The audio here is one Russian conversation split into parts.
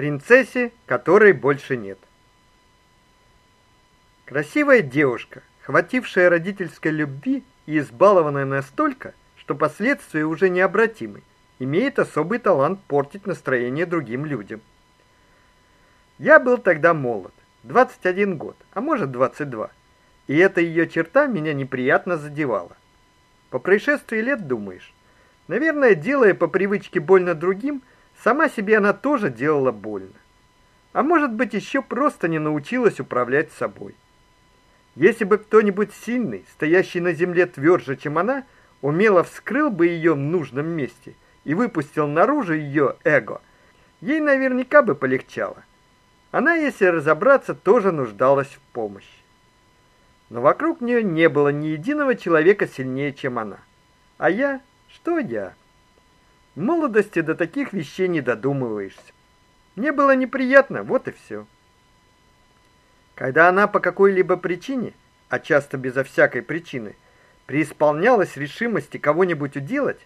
принцессе, которой больше нет. Красивая девушка, хватившая родительской любви и избалованная настолько, что последствия уже необратимы, имеет особый талант портить настроение другим людям. Я был тогда молод, 21 год, а может 22. И эта ее черта меня неприятно задевала. По происшествии лет думаешь, наверное, делая по привычке больно другим, сама себе она тоже делала больно. А может быть, еще просто не научилась управлять собой. Если бы кто-нибудь сильный, стоящий на земле тверже, чем она, умело вскрыл бы ее в нужном месте и выпустил наружу ее эго, ей наверняка бы полегчало. Она, если разобраться, тоже нуждалась в помощи. Но вокруг нее не было ни единого человека сильнее, чем она. А я? Что я? Молодости до таких вещей не додумываешься. Мне было неприятно, вот и все. Когда она по какой-либо причине, а часто безо всякой причины, преисполнялась решимости кого-нибудь уделать,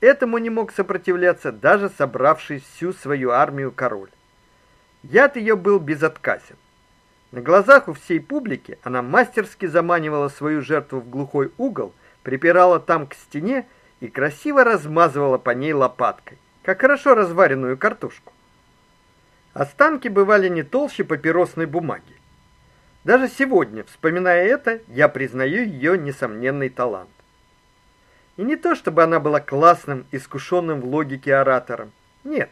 этому не мог сопротивляться даже собравший всю свою армию король. Яд ее был безотказен. На глазах у всей публики она мастерски заманивала свою жертву в глухой угол, припирала там к стене и красиво размазывала по ней лопаткой, как хорошо разваренную картошку. Останки бывали не толще папиросной бумаги. Даже сегодня, вспоминая это, я признаю ее несомненный талант. И не то, чтобы она была классным, искушенным в логике оратором. Нет.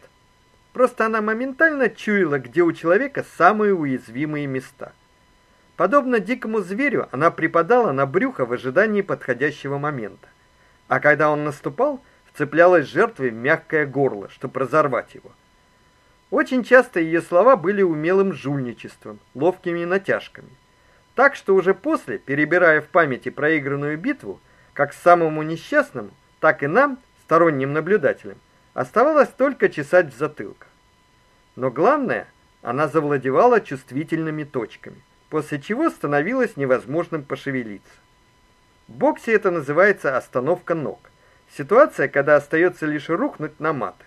Просто она моментально чуяла, где у человека самые уязвимые места. Подобно дикому зверю, она припадала на брюхо в ожидании подходящего момента. А когда он наступал, вцеплялась жертвой в мягкое горло, чтобы разорвать его. Очень часто ее слова были умелым жульничеством, ловкими натяжками. Так что уже после, перебирая в памяти проигранную битву, как самому несчастному, так и нам, сторонним наблюдателям, Оставалось только чесать в затылках. Но главное, она завладевала чувствительными точками, после чего становилось невозможным пошевелиться. В боксе это называется остановка ног. Ситуация, когда остается лишь рухнуть на маты.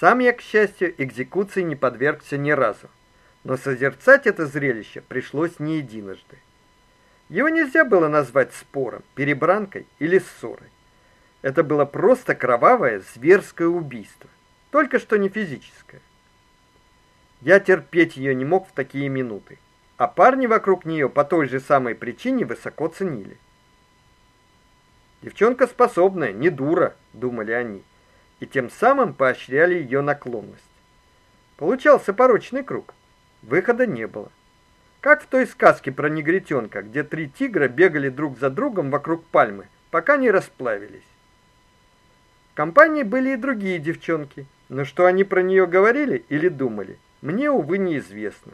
Сам я, к счастью, экзекуции не подвергся ни разу, но созерцать это зрелище пришлось не единожды. Его нельзя было назвать спором, перебранкой или ссорой. Это было просто кровавое, зверское убийство, только что не физическое. Я терпеть ее не мог в такие минуты, а парни вокруг нее по той же самой причине высоко ценили. Девчонка способная, не дура, думали они, и тем самым поощряли ее наклонность. Получался порочный круг. Выхода не было. Как в той сказке про негритенка, где три тигра бегали друг за другом вокруг пальмы, пока не расплавились. В компании были и другие девчонки, но что они про нее говорили или думали, мне увы неизвестно.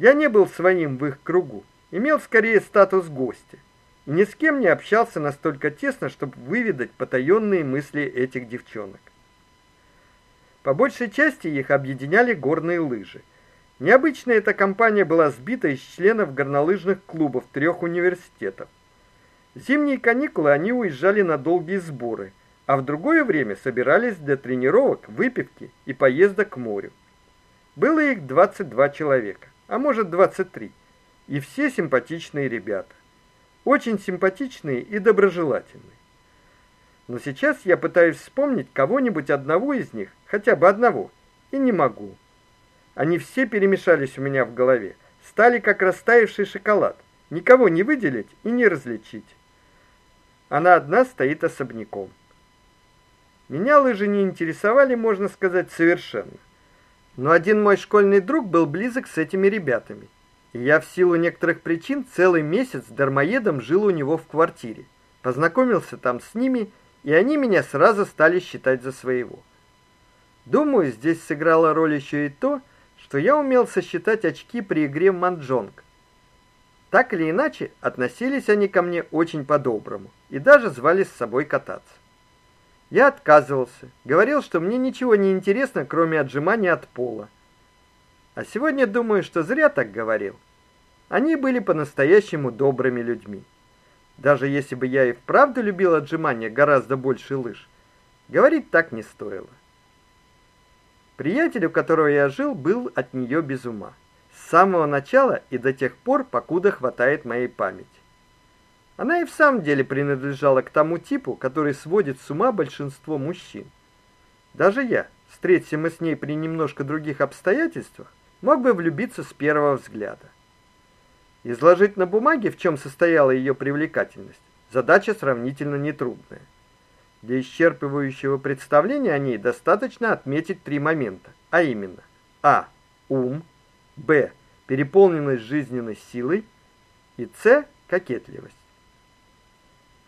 Я не был своим в их кругу, имел скорее статус гостя и ни с кем не общался настолько тесно, чтобы выведать потаенные мысли этих девчонок. По большей части их объединяли горные лыжи. Необычно эта компания была сбита из членов горнолыжных клубов трех университетов. Зимние каникулы они уезжали на долгие сборы – а в другое время собирались для тренировок, выпивки и поездок к морю. Было их 22 человека, а может 23, и все симпатичные ребята. Очень симпатичные и доброжелательные. Но сейчас я пытаюсь вспомнить кого-нибудь одного из них, хотя бы одного, и не могу. Они все перемешались у меня в голове, стали как растаявший шоколад. Никого не выделить и не различить. Она одна стоит особняком. Меня лыжи не интересовали, можно сказать, совершенно. Но один мой школьный друг был близок с этими ребятами. И я в силу некоторых причин целый месяц дармоедом жил у него в квартире. Познакомился там с ними, и они меня сразу стали считать за своего. Думаю, здесь сыграло роль еще и то, что я умел сосчитать очки при игре в манджонг. Так или иначе, относились они ко мне очень по-доброму и даже звали с собой кататься. Я отказывался, говорил, что мне ничего не интересно, кроме отжимания от пола. А сегодня думаю, что зря так говорил. Они были по-настоящему добрыми людьми. Даже если бы я и вправду любил отжимания гораздо больше лыж, говорить так не стоило. Приятель, у которого я жил, был от нее без ума. С самого начала и до тех пор, покуда хватает моей памяти. Она и в самом деле принадлежала к тому типу, который сводит с ума большинство мужчин. Даже я, встреться мы с ней при немножко других обстоятельствах, мог бы влюбиться с первого взгляда. Изложить на бумаге, в чем состояла ее привлекательность, задача сравнительно нетрудная. Для исчерпывающего представления о ней достаточно отметить три момента, а именно: а ум, б переполненность жизненной силой и с кокетливость.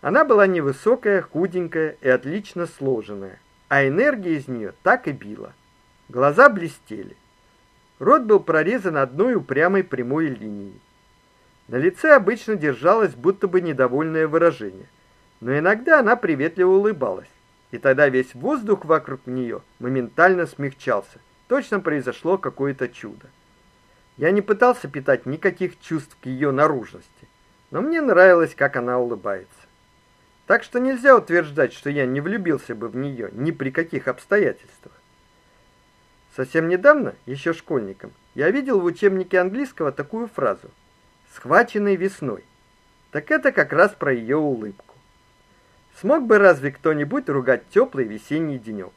Она была невысокая, худенькая и отлично сложенная, а энергия из нее так и била. Глаза блестели. Рот был прорезан одной упрямой прямой линией. На лице обычно держалось будто бы недовольное выражение, но иногда она приветливо улыбалась, и тогда весь воздух вокруг нее моментально смягчался. Точно произошло какое-то чудо. Я не пытался питать никаких чувств к ее наружности, но мне нравилось, как она улыбается. Так что нельзя утверждать, что я не влюбился бы в нее ни при каких обстоятельствах. Совсем недавно, еще школьником, я видел в учебнике английского такую фразу – схваченной весной. Так это как раз про ее улыбку. Смог бы разве кто-нибудь ругать теплый весенний денек?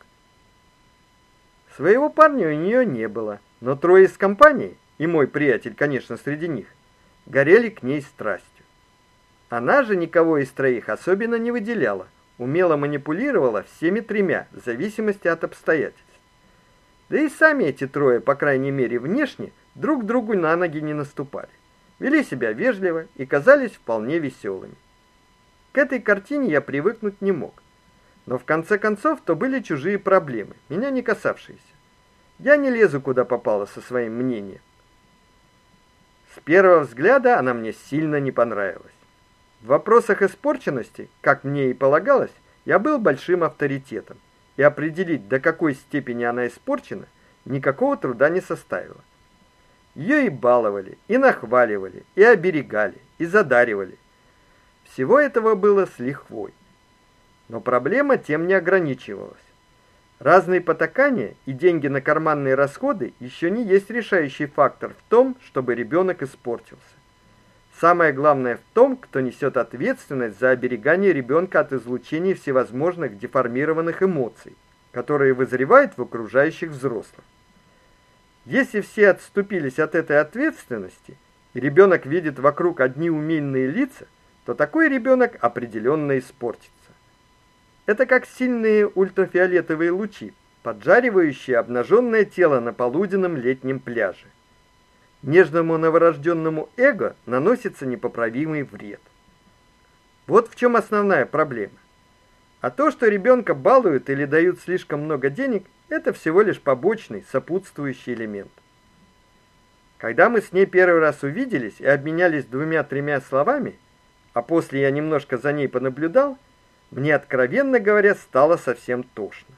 Своего парня у нее не было, но трое из компании, и мой приятель, конечно, среди них, горели к ней страстью. Она же никого из троих особенно не выделяла, умело манипулировала всеми тремя, в зависимости от обстоятельств. Да и сами эти трое, по крайней мере, внешне друг другу на ноги не наступали вели себя вежливо и казались вполне веселыми. К этой картине я привыкнуть не мог. Но в конце концов то были чужие проблемы, меня не касавшиеся. Я не лезу куда попало со своим мнением. С первого взгляда она мне сильно не понравилась. В вопросах испорченности, как мне и полагалось, я был большим авторитетом, и определить, до какой степени она испорчена, никакого труда не составило. Ее и баловали, и нахваливали, и оберегали, и задаривали. Всего этого было с лихвой. Но проблема тем не ограничивалась. Разные потакания и деньги на карманные расходы еще не есть решающий фактор в том, чтобы ребенок испортился. Самое главное в том, кто несет ответственность за оберегание ребенка от излучения всевозможных деформированных эмоций, которые вызревают в окружающих взрослых. Если все отступились от этой ответственности, и ребенок видит вокруг одни умильные лица, то такой ребенок определенно испортится. Это как сильные ультрафиолетовые лучи, поджаривающие обнаженное тело на полуденном летнем пляже. Нежному новорожденному эго наносится непоправимый вред. Вот в чем основная проблема. А то, что ребенка балуют или дают слишком много денег, это всего лишь побочный, сопутствующий элемент. Когда мы с ней первый раз увиделись и обменялись двумя-тремя словами, а после я немножко за ней понаблюдал, мне откровенно говоря стало совсем тошно.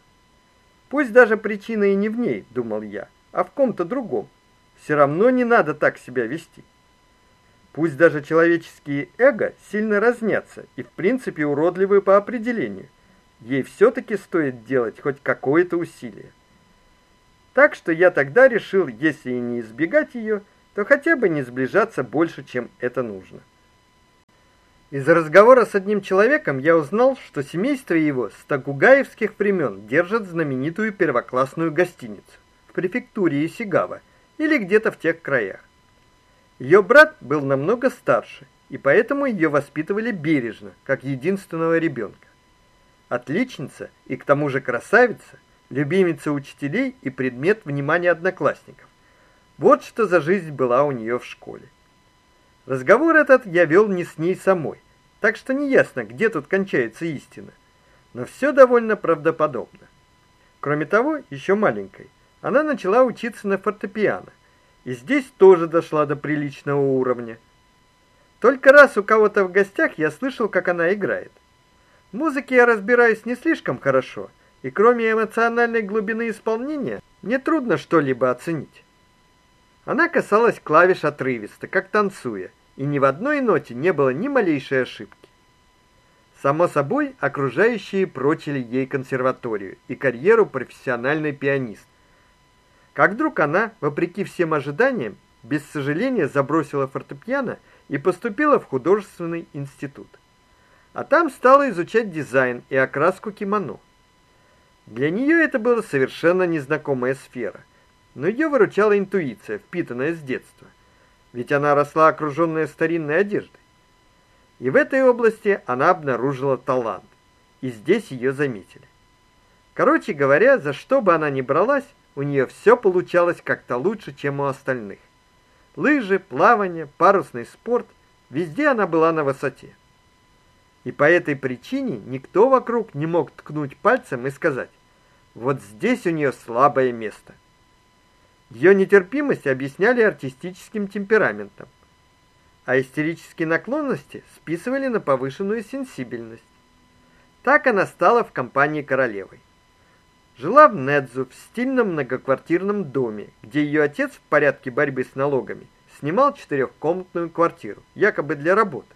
Пусть даже причина и не в ней, думал я, а в ком-то другом. Все равно не надо так себя вести. Пусть даже человеческие эго сильно разнятся и в принципе уродливы по определению ей все таки стоит делать хоть какое-то усилие. Так что я тогда решил, если и не избегать ее, то хотя бы не сближаться больше, чем это нужно. Из разговора с одним человеком я узнал, что семейство его с тагугаевских времен держит знаменитую первоклассную гостиницу в префектуре Исигава или где-то в тех краях. Ее брат был намного старше, и поэтому ее воспитывали бережно, как единственного ребенка отличница и к тому же красавица, любимица учителей и предмет внимания одноклассников. Вот что за жизнь была у нее в школе. Разговор этот я вел не с ней самой, так что неясно, где тут кончается истина. Но все довольно правдоподобно. Кроме того, еще маленькой, она начала учиться на фортепиано, и здесь тоже дошла до приличного уровня. Только раз у кого-то в гостях я слышал, как она играет. В музыке я разбираюсь не слишком хорошо, и кроме эмоциональной глубины исполнения, мне трудно что-либо оценить. Она касалась клавиш отрывисто, как танцуя, и ни в одной ноте не было ни малейшей ошибки. Само собой, окружающие прочили ей консерваторию и карьеру профессиональной пианистки. Как вдруг она, вопреки всем ожиданиям, без сожаления забросила фортепиано и поступила в художественный институт. А там стала изучать дизайн и окраску кимоно. Для нее это была совершенно незнакомая сфера, но ее выручала интуиция, впитанная с детства. Ведь она росла окруженная старинной одеждой. И в этой области она обнаружила талант. И здесь ее заметили. Короче говоря, за что бы она ни бралась, у нее все получалось как-то лучше, чем у остальных. Лыжи, плавание, парусный спорт везде она была на высоте. И по этой причине никто вокруг не мог ткнуть пальцем и сказать: "Вот здесь у нее слабое место". Ее нетерпимость объясняли артистическим темпераментом, а истерические наклонности списывали на повышенную сенсибельность. Так она стала в компании королевой. Жила в Недзу в стильном многоквартирном доме, где ее отец в порядке борьбы с налогами снимал четырехкомнатную квартиру, якобы для работы.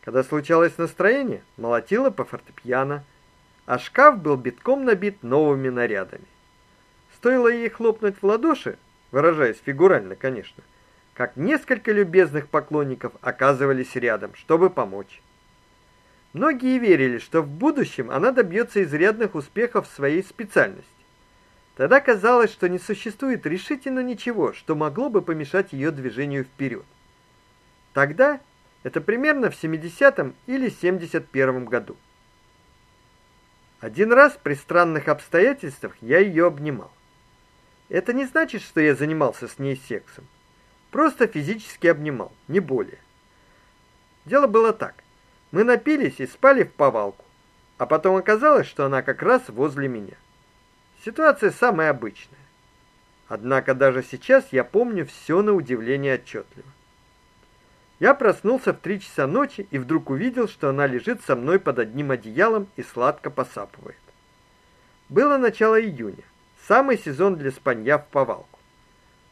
Когда случалось настроение, молотила по фортепиано, а шкаф был битком набит новыми нарядами. Стоило ей хлопнуть в ладоши, выражаясь фигурально, конечно, как несколько любезных поклонников оказывались рядом, чтобы помочь. Многие верили, что в будущем она добьется изрядных успехов в своей специальности. Тогда казалось, что не существует решительно ничего, что могло бы помешать ее движению вперед. Тогда, это примерно в 70-м или 71-м году. Один раз при странных обстоятельствах я ее обнимал. Это не значит, что я занимался с ней сексом. Просто физически обнимал, не более. Дело было так. Мы напились и спали в повалку. А потом оказалось, что она как раз возле меня. Ситуация самая обычная. Однако даже сейчас я помню все на удивление отчетливо. Я проснулся в три часа ночи и вдруг увидел, что она лежит со мной под одним одеялом и сладко посапывает. Было начало июня, самый сезон для спанья в повалку.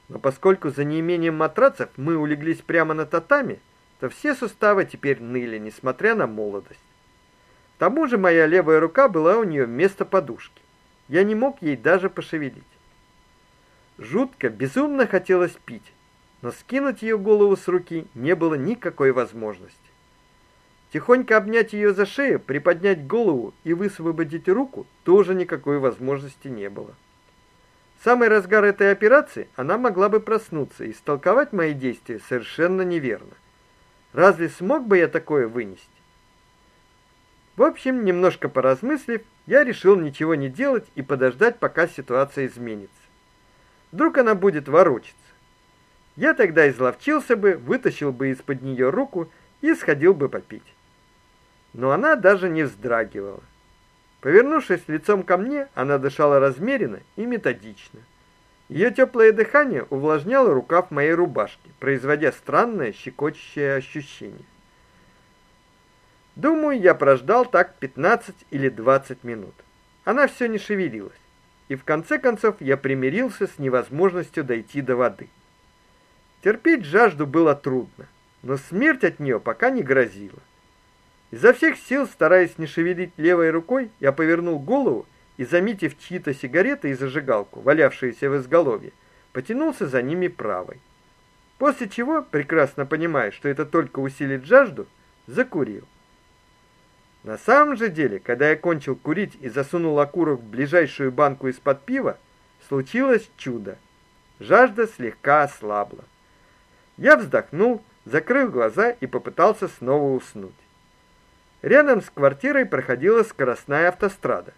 Но поскольку за неимением матрацев мы улеглись прямо на татами, то все суставы теперь ныли, несмотря на молодость. К тому же моя левая рука была у нее вместо подушки. Я не мог ей даже пошевелить. Жутко, безумно хотелось пить, но скинуть ее голову с руки не было никакой возможности. Тихонько обнять ее за шею, приподнять голову и высвободить руку тоже никакой возможности не было. В самый разгар этой операции она могла бы проснуться и истолковать мои действия совершенно неверно. Разве смог бы я такое вынести? В общем, немножко поразмыслив, я решил ничего не делать и подождать, пока ситуация изменится. Вдруг она будет ворочаться. Я тогда изловчился бы, вытащил бы из-под нее руку и сходил бы попить. Но она даже не вздрагивала. Повернувшись лицом ко мне, она дышала размеренно и методично. Ее теплое дыхание увлажняло рукав моей рубашки, производя странное щекочущее ощущение. Думаю, я прождал так 15 или 20 минут. Она все не шевелилась. И в конце концов я примирился с невозможностью дойти до воды. Терпеть жажду было трудно, но смерть от нее пока не грозила. Изо всех сил, стараясь не шевелить левой рукой, я повернул голову и, заметив чьи-то сигареты и зажигалку, валявшиеся в изголовье, потянулся за ними правой. После чего, прекрасно понимая, что это только усилит жажду, закурил. На самом же деле, когда я кончил курить и засунул окурок в ближайшую банку из-под пива, случилось чудо. Жажда слегка ослабла. Я вздохнул, закрыл глаза и попытался снова уснуть. Рядом с квартирой проходила скоростная автострада.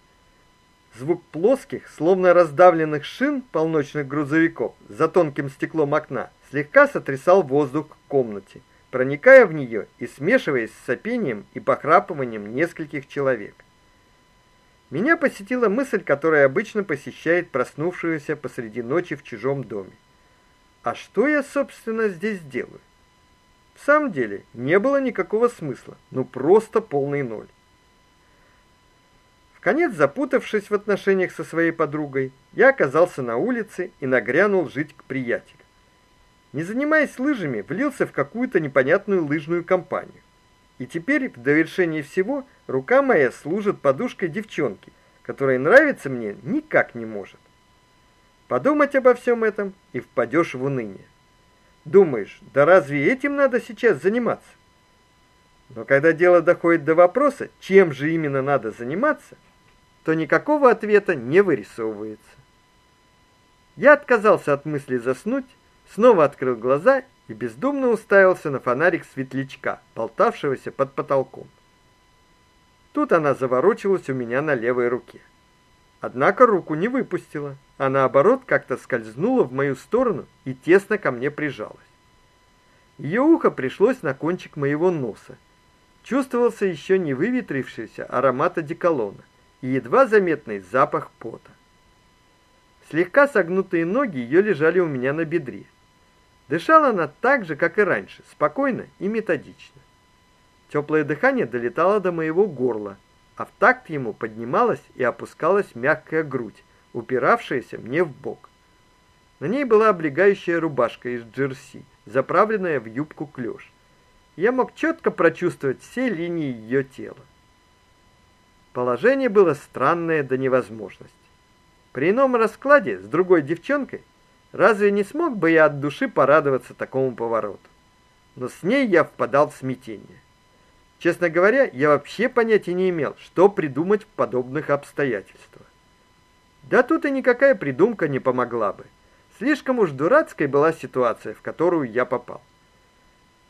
Звук плоских, словно раздавленных шин полночных грузовиков за тонким стеклом окна слегка сотрясал воздух в комнате, проникая в нее и смешиваясь с сопением и похрапыванием нескольких человек. Меня посетила мысль, которая обычно посещает проснувшегося посреди ночи в чужом доме. А что я, собственно, здесь делаю? В самом деле, не было никакого смысла, ну просто полный ноль. Конец запутавшись в отношениях со своей подругой, я оказался на улице и нагрянул жить к приятелю. Не занимаясь лыжами, влился в какую-то непонятную лыжную компанию. И теперь, в довершение всего, рука моя служит подушкой девчонки, которая нравится мне никак не может. Подумать обо всем этом и впадешь в уныние. Думаешь, да разве этим надо сейчас заниматься? Но когда дело доходит до вопроса, чем же именно надо заниматься, то никакого ответа не вырисовывается. Я отказался от мысли заснуть, снова открыл глаза и бездумно уставился на фонарик светлячка, болтавшегося под потолком. Тут она заворочилась у меня на левой руке. Однако руку не выпустила, а наоборот как-то скользнула в мою сторону и тесно ко мне прижалась. Ее ухо пришлось на кончик моего носа. Чувствовался еще не выветрившийся аромат одеколона и едва заметный запах пота. Слегка согнутые ноги ее лежали у меня на бедре. Дышала она так же, как и раньше, спокойно и методично. Теплое дыхание долетало до моего горла, а в такт ему поднималась и опускалась мягкая грудь, упиравшаяся мне в бок. На ней была облегающая рубашка из джерси, заправленная в юбку клёш. Я мог четко прочувствовать все линии ее тела. Положение было странное до невозможности. При ином раскладе с другой девчонкой разве не смог бы я от души порадоваться такому повороту? Но с ней я впадал в смятение. Честно говоря, я вообще понятия не имел, что придумать в подобных обстоятельствах. Да тут и никакая придумка не помогла бы. Слишком уж дурацкой была ситуация, в которую я попал.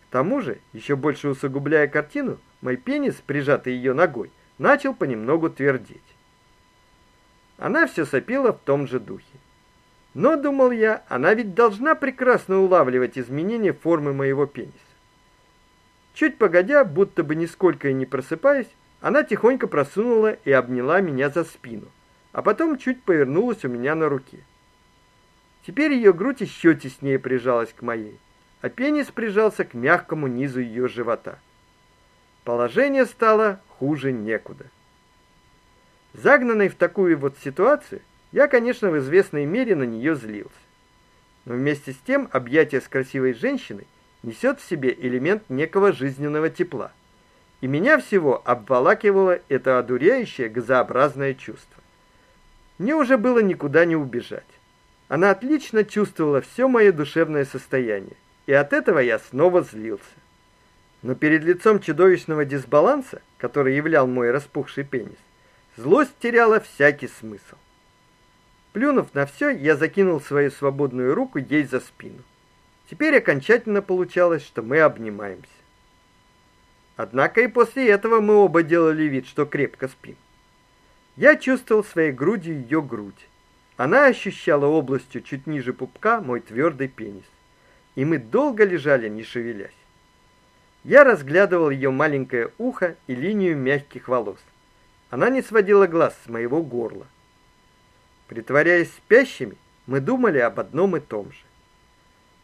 К тому же, еще больше усугубляя картину, мой пенис, прижатый ее ногой, начал понемногу твердеть. Она все сопила в том же духе. Но, думал я, она ведь должна прекрасно улавливать изменения формы моего пениса. Чуть погодя, будто бы нисколько и не просыпаясь, она тихонько просунула и обняла меня за спину, а потом чуть повернулась у меня на руке. Теперь ее грудь еще теснее прижалась к моей, а пенис прижался к мягкому низу ее живота. Положение стало хуже некуда. Загнанный в такую вот ситуацию, я, конечно, в известной мере на нее злился. Но вместе с тем объятие с красивой женщиной несет в себе элемент некого жизненного тепла. И меня всего обволакивало это одуряющее газообразное чувство. Мне уже было никуда не убежать. Она отлично чувствовала все мое душевное состояние, и от этого я снова злился. Но перед лицом чудовищного дисбаланса, который являл мой распухший пенис, Злость теряла всякий смысл. Плюнув на все, я закинул свою свободную руку ей за спину. Теперь окончательно получалось, что мы обнимаемся. Однако и после этого мы оба делали вид, что крепко спим. Я чувствовал своей грудью ее грудь. Она ощущала областью чуть ниже пупка мой твердый пенис. И мы долго лежали, не шевелясь. Я разглядывал ее маленькое ухо и линию мягких волос. Она не сводила глаз с моего горла. Притворяясь спящими, мы думали об одном и том же.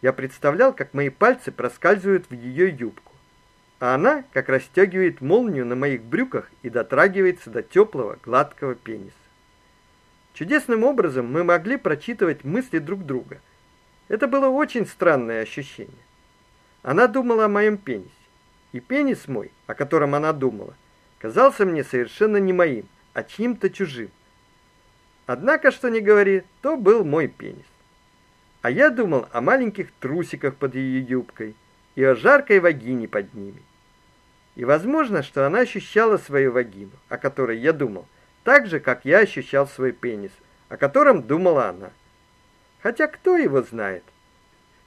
Я представлял, как мои пальцы проскальзывают в ее юбку, а она, как расстегивает молнию на моих брюках и дотрагивается до теплого, гладкого пениса. Чудесным образом мы могли прочитывать мысли друг друга. Это было очень странное ощущение. Она думала о моем пенисе, и пенис мой, о котором она думала, казался мне совершенно не моим, а чьим-то чужим. Однако, что ни говори, то был мой пенис. А я думал о маленьких трусиках под ее юбкой и о жаркой вагине под ними. И возможно, что она ощущала свою вагину, о которой я думал, так же, как я ощущал свой пенис, о котором думала она. Хотя кто его знает?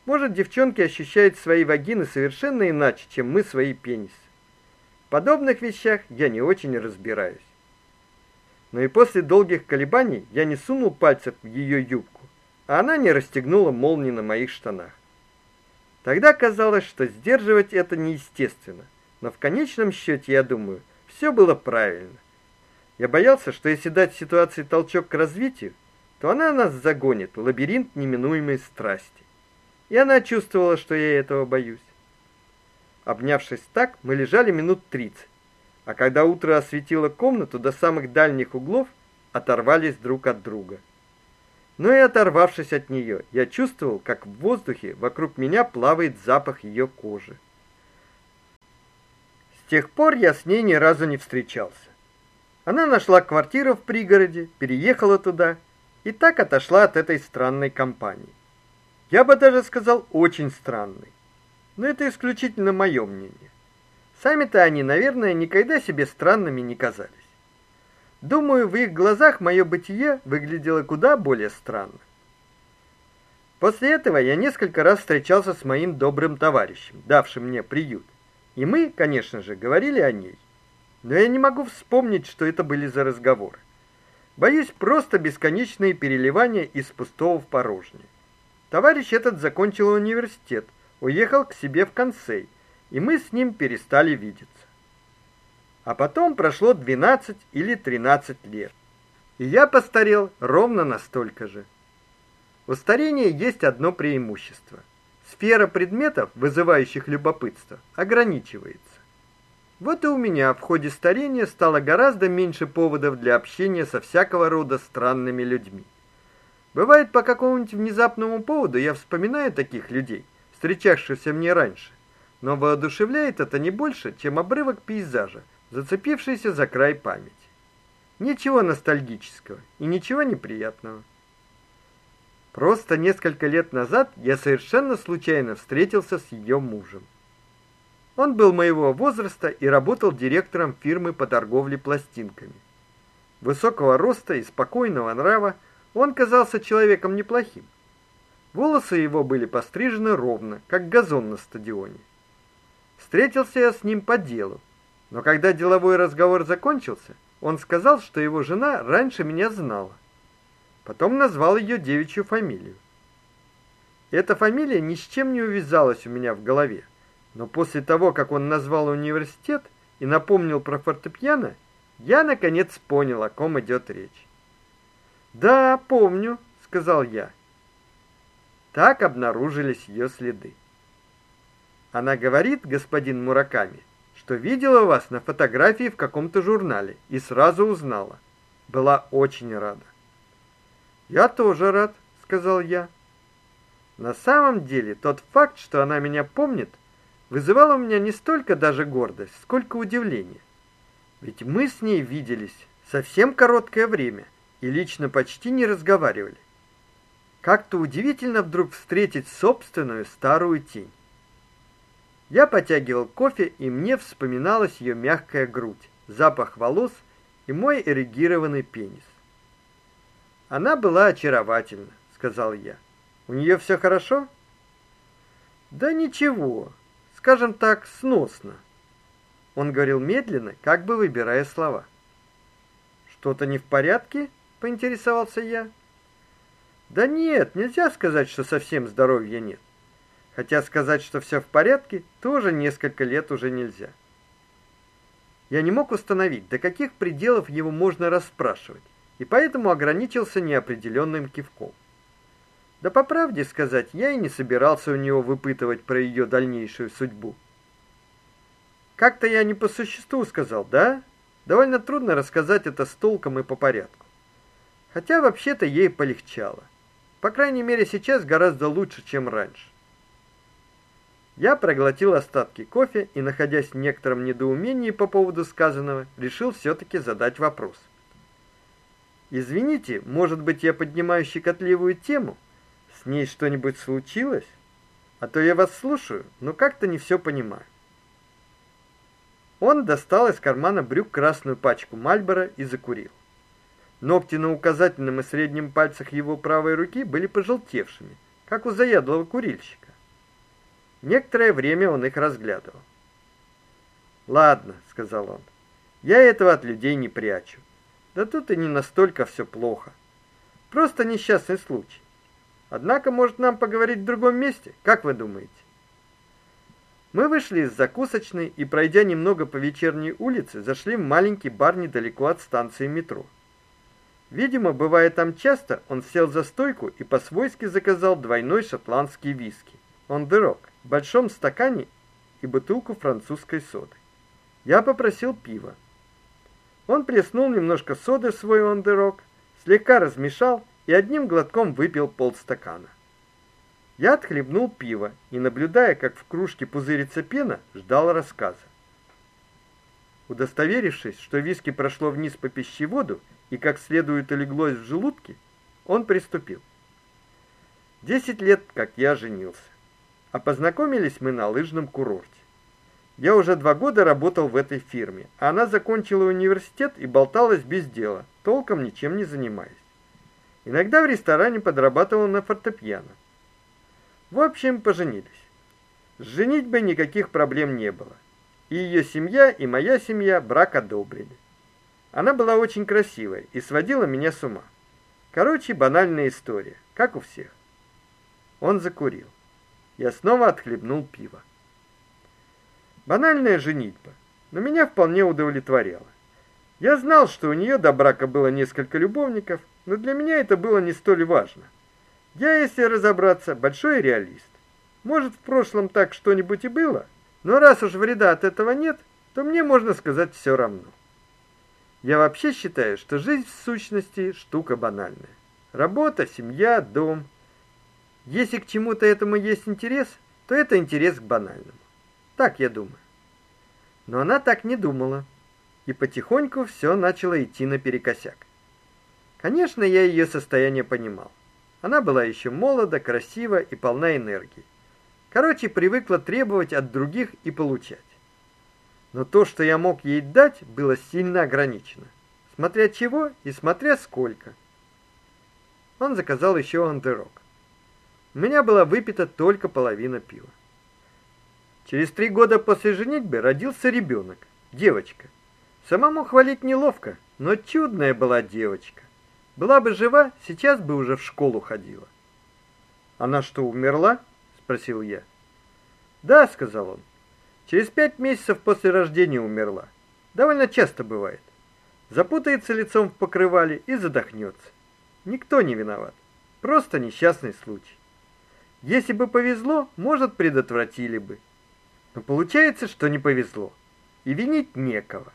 Может, девчонки ощущают свои вагины совершенно иначе, чем мы свои пенисы подобных вещах я не очень разбираюсь. Но и после долгих колебаний я не сунул пальцев в ее юбку, а она не расстегнула молнии на моих штанах. Тогда казалось, что сдерживать это неестественно, но в конечном счете, я думаю, все было правильно. Я боялся, что если дать ситуации толчок к развитию, то она нас загонит в лабиринт неминуемой страсти. И она чувствовала, что я этого боюсь. Обнявшись так, мы лежали минут тридцать. А когда утро осветило комнату до самых дальних углов, оторвались друг от друга. Но и оторвавшись от нее, я чувствовал, как в воздухе вокруг меня плавает запах ее кожи. С тех пор я с ней ни разу не встречался. Она нашла квартиру в пригороде, переехала туда, И так отошла от этой странной компании. Я бы даже сказал, очень странной. Но это исключительно мое мнение. Сами-то они, наверное, никогда себе странными не казались. Думаю, в их глазах мое бытие выглядело куда более странно. После этого я несколько раз встречался с моим добрым товарищем, давшим мне приют. И мы, конечно же, говорили о ней. Но я не могу вспомнить, что это были за разговоры. Боюсь, просто бесконечные переливания из пустого в порожнее. Товарищ этот закончил университет, уехал к себе в Консей, и мы с ним перестали видеться. А потом прошло 12 или 13 лет. И я постарел ровно настолько же. У старения есть одно преимущество. Сфера предметов, вызывающих любопытство, ограничивается. Вот и у меня в ходе старения стало гораздо меньше поводов для общения со всякого рода странными людьми. Бывает, по какому-нибудь внезапному поводу я вспоминаю таких людей, встречавшихся мне раньше, но воодушевляет это не больше, чем обрывок пейзажа, зацепившийся за край памяти. Ничего ностальгического и ничего неприятного. Просто несколько лет назад я совершенно случайно встретился с ее мужем. Он был моего возраста и работал директором фирмы по торговле пластинками. Высокого роста и спокойного нрава, он казался человеком неплохим. Волосы его были пострижены ровно, как газон на стадионе. Встретился я с ним по делу, но когда деловой разговор закончился, он сказал, что его жена раньше меня знала. Потом назвал ее девичью фамилию. Эта фамилия ни с чем не увязалась у меня в голове. Но после того, как он назвал университет и напомнил про фортепиано, я наконец понял, о ком идет речь. "Да, помню", сказал я. Так обнаружились ее следы. Она говорит, господин Мураками, что видела вас на фотографии в каком-то журнале и сразу узнала. Была очень рада. Я тоже рад, сказал я. На самом деле, тот факт, что она меня помнит, вызывал у меня не столько даже гордость, сколько удивление. Ведь мы с ней виделись совсем короткое время и лично почти не разговаривали. Как-то удивительно вдруг встретить собственную старую тень. Я потягивал кофе, и мне вспоминалась ее мягкая грудь, запах волос и мой эрегированный пенис. Она была очаровательна, сказал я. У нее все хорошо? Да ничего, скажем так, сносно. Он говорил медленно, как бы выбирая слова. Что-то не в порядке? Поинтересовался я. Да нет, нельзя сказать, что совсем здоровья нет. Хотя сказать, что все в порядке, тоже несколько лет уже нельзя. Я не мог установить, до каких пределов его можно расспрашивать, и поэтому ограничился неопределенным кивком. Да по правде сказать, я и не собирался у него выпытывать про ее дальнейшую судьбу. Как-то я не по существу сказал, да? Довольно трудно рассказать это с толком и по порядку. Хотя вообще-то ей полегчало. По крайней мере, сейчас гораздо лучше, чем раньше. Я проглотил остатки кофе и, находясь в некотором недоумении по поводу сказанного, решил все таки задать вопрос. Извините, может быть, я поднимаю щекотливую тему? С ней что-нибудь случилось? А то я вас слушаю, но как-то не все понимаю. Он достал из кармана брюк красную пачку Мальборо и закурил. Ногти на указательном и среднем пальцах его правой руки были пожелтевшими, как у заядлого курильщика. Некоторое время он их разглядывал. "Ладно", сказал он. "Я этого от людей не прячу. Да тут и не настолько все плохо. Просто несчастный случай. Однако, может, нам поговорить в другом месте? Как вы думаете? Мы вышли из закусочной и, пройдя немного по вечерней улице, зашли в маленький бар недалеко от станции метро. Видимо, бывая там часто, он сел за стойку и по-свойски заказал двойной шотландский виски the rock в большом стакане и бутылку французской соды. Я попросил пива. Он плеснул немножко соды в свой rock, слегка размешал и одним глотком выпил полстакана. Я отхлебнул пиво и, наблюдая, как в кружке пузырится пена, ждал рассказа. Удостоверившись, что виски прошло вниз по пищеводу и как следует улеглось в желудке, Он приступил. Десять лет, как я женился. А познакомились мы на лыжном курорте. Я уже два года работал в этой фирме, а она закончила университет и болталась без дела, толком ничем не занимаясь. Иногда в ресторане подрабатывала на фортепиано. В общем, поженились. С женитьбой никаких проблем не было. И ее семья, и моя семья брак одобрили. Она была очень красивая и сводила меня с ума. Короче, банальная история, как у всех. Он закурил. Я снова отхлебнул пиво. Банальная женитьба, но меня вполне удовлетворяла. Я знал, что у нее до брака было несколько любовников, но для меня это было не столь важно. Я, если разобраться, большой реалист. Может, в прошлом так что-нибудь и было, но раз уж вреда от этого нет, то мне можно сказать все равно. Я вообще считаю, что жизнь в сущности штука банальная. Работа, семья, дом. Если к чему-то этому есть интерес, то это интерес к банальному. Так я думаю. Но она так не думала, и потихоньку все начало идти наперекосяк. Конечно, я ее состояние понимал. Она была еще молода, красива и полна энергии. Короче, привыкла требовать от других и получать. Но то, что я мог ей дать, было сильно ограничено. Смотря чего и смотря сколько. Он заказал еще андерок. У меня была выпита только половина пива. Через три года после женитьбы родился ребенок, девочка. Самому хвалить неловко, но чудная была девочка. Была бы жива, сейчас бы уже в школу ходила. Она что, умерла? спросил я. Да, сказал он. Через пять месяцев после рождения умерла. Довольно часто бывает. Запутается лицом в покрывале и задохнется. Никто не виноват. Просто несчастный случай. Если бы повезло, может, предотвратили бы. Но получается, что не повезло. И винить некого.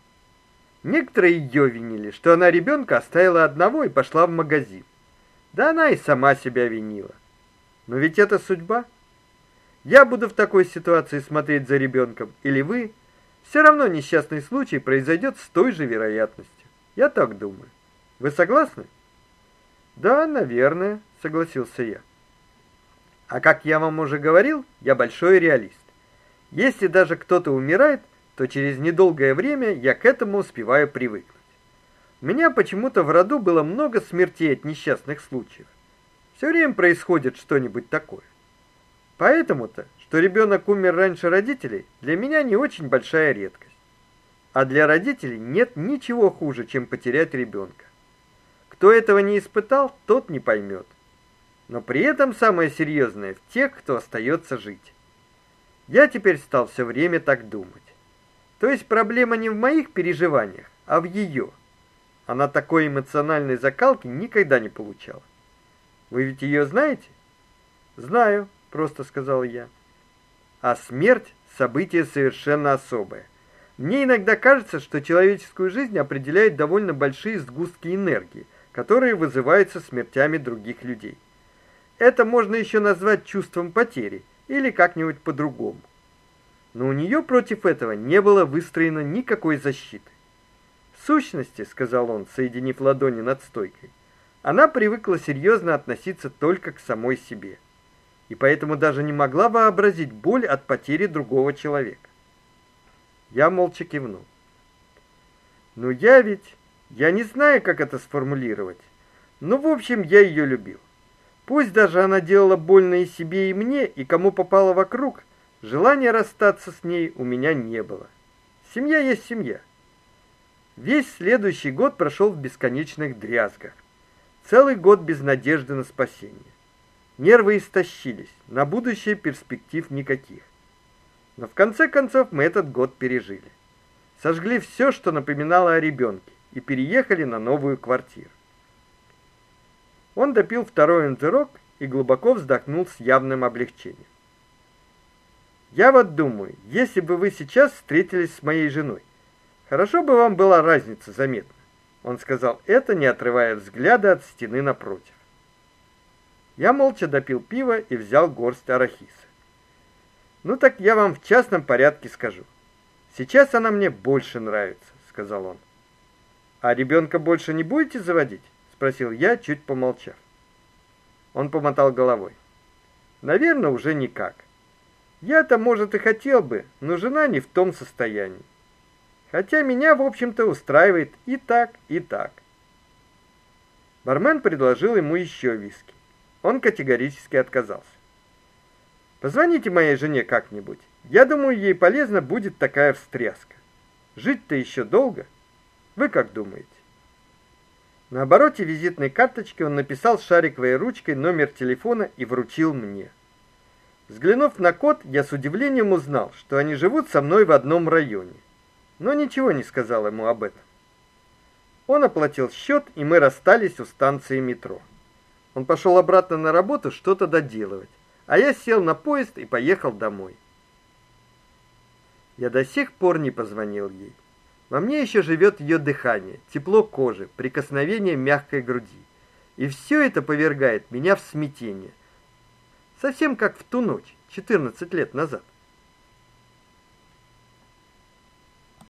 Некоторые ее винили, что она ребенка оставила одного и пошла в магазин. Да она и сама себя винила. Но ведь это судьба. Я буду в такой ситуации смотреть за ребенком, или вы, все равно несчастный случай произойдет с той же вероятностью. Я так думаю. Вы согласны? Да, наверное, согласился я. А как я вам уже говорил, я большой реалист. Если даже кто-то умирает, то через недолгое время я к этому успеваю привыкнуть. У меня почему-то в роду было много смертей от несчастных случаев. Все время происходит что-нибудь такое. Поэтому-то, что ребенок умер раньше родителей, для меня не очень большая редкость. А для родителей нет ничего хуже, чем потерять ребенка. Кто этого не испытал, тот не поймет. Но при этом самое серьезное в тех, кто остается жить. Я теперь стал все время так думать. То есть проблема не в моих переживаниях, а в ее. Она такой эмоциональной закалки никогда не получала. Вы ведь ее знаете? Знаю, просто сказал я. А смерть событие совершенно особое. Мне иногда кажется, что человеческую жизнь определяют довольно большие сгустки энергии, которые вызываются смертями других людей. Это можно еще назвать чувством потери или как-нибудь по-другому. Но у нее против этого не было выстроено никакой защиты. В сущности, сказал он, соединив ладони над стойкой, она привыкла серьезно относиться только к самой себе. И поэтому даже не могла вообразить боль от потери другого человека. Я молча кивнул. Ну я ведь, я не знаю, как это сформулировать. Но в общем, я ее любил. Пусть даже она делала больно и себе, и мне, и кому попало вокруг, желания расстаться с ней у меня не было. Семья есть семья. Весь следующий год прошел в бесконечных дрязгах. Целый год без надежды на спасение. Нервы истощились, на будущее перспектив никаких. Но в конце концов мы этот год пережили. Сожгли все, что напоминало о ребенке, и переехали на новую квартиру. Он допил второй энтерок и глубоко вздохнул с явным облегчением. Я вот думаю, если бы вы сейчас встретились с моей женой, хорошо бы вам была разница заметна. Он сказал это, не отрывая взгляда от стены напротив. Я молча допил пиво и взял горсть арахиса. Ну так я вам в частном порядке скажу. Сейчас она мне больше нравится, сказал он. А ребенка больше не будете заводить? спросил я, чуть помолчав. Он помотал головой. Наверное, уже никак. Я-то, может, и хотел бы, но жена не в том состоянии. Хотя меня, в общем-то, устраивает и так, и так. Бармен предложил ему еще виски. Он категорически отказался. Позвоните моей жене как-нибудь. Я думаю, ей полезно будет такая встряска. Жить-то еще долго. Вы как думаете? На обороте визитной карточки он написал шариковой ручкой номер телефона и вручил мне. Взглянув на код, я с удивлением узнал, что они живут со мной в одном районе. Но ничего не сказал ему об этом. Он оплатил счет, и мы расстались у станции метро. Он пошел обратно на работу что-то доделывать, а я сел на поезд и поехал домой. Я до сих пор не позвонил ей. Во мне еще живет ее дыхание, тепло кожи, прикосновение мягкой груди. И все это повергает меня в смятение. Совсем как в ту ночь, 14 лет назад.